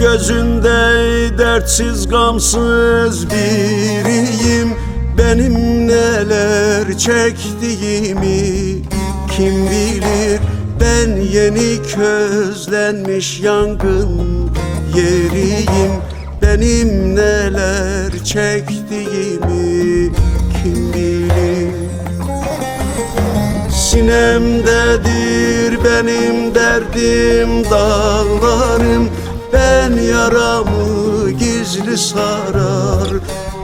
gözünde dertsiz gamsız biriyim. Benim neler çektiğimi kim bilir? Ben yeni közlenmiş yangın yeriyim. Benim neler çektiğimi kim bilir? Sinemdedir benim derdim dağlarım Ben yaramı gizli sarar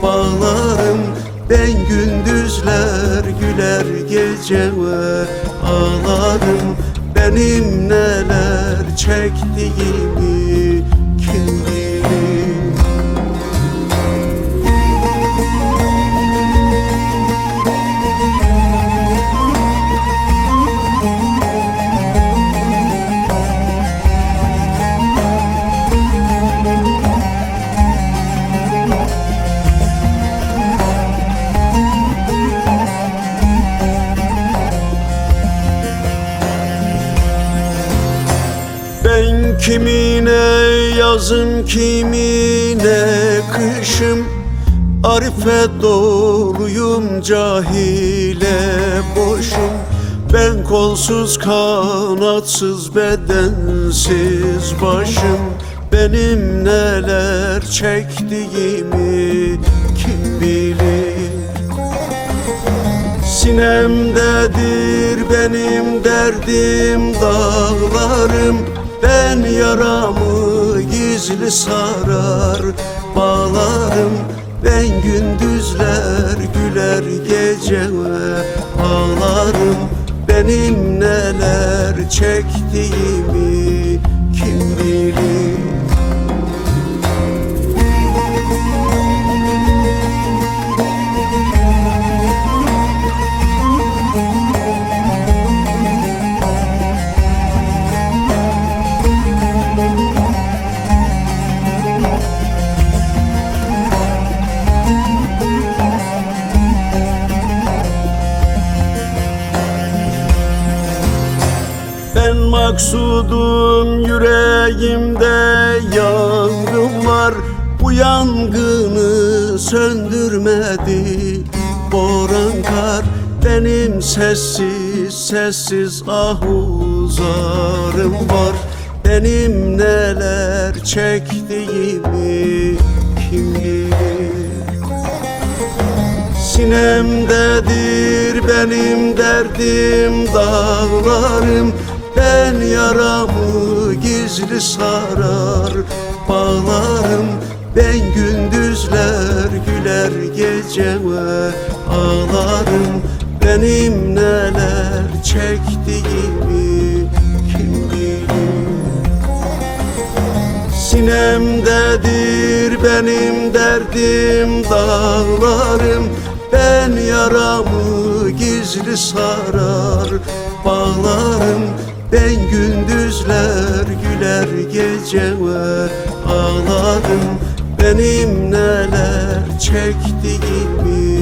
bağlarım Ben gündüzler güler geceler ağlarım. Benim neler çektiğimi kim bilir kimine yazım kimine kışım. Arife doluyum cahile boşum. Ben kolsuz kanatsız bedensiz başım. Benim neler çektiğimi kim bilir? Sinemdedir benim derdim dağlarım Ben yaramı gizli sarar. Bağlarım Ben gündüzler güler geceler. Ağlarım Benim neler çektiğimi maksudum yüreğimde yangın var. Bu yangını söndürmedi Boran kar. Benim sessiz sessiz ahuzarım var. Benim neler çektiğimi kim bilir? Sinemdedir benim derdim dağlarım Ben yaramı gizli sarar bağlarım Ben gündüzler güler geceler ağlarım Benim neler çektiğimi kim bilir. Sinemdedir benim derdim dağlarım Ben yaramı gizli sarar bağlarım Ben gündüzler güler geceler ağlarım Benim neler çektiğimi